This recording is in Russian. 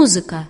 музыка.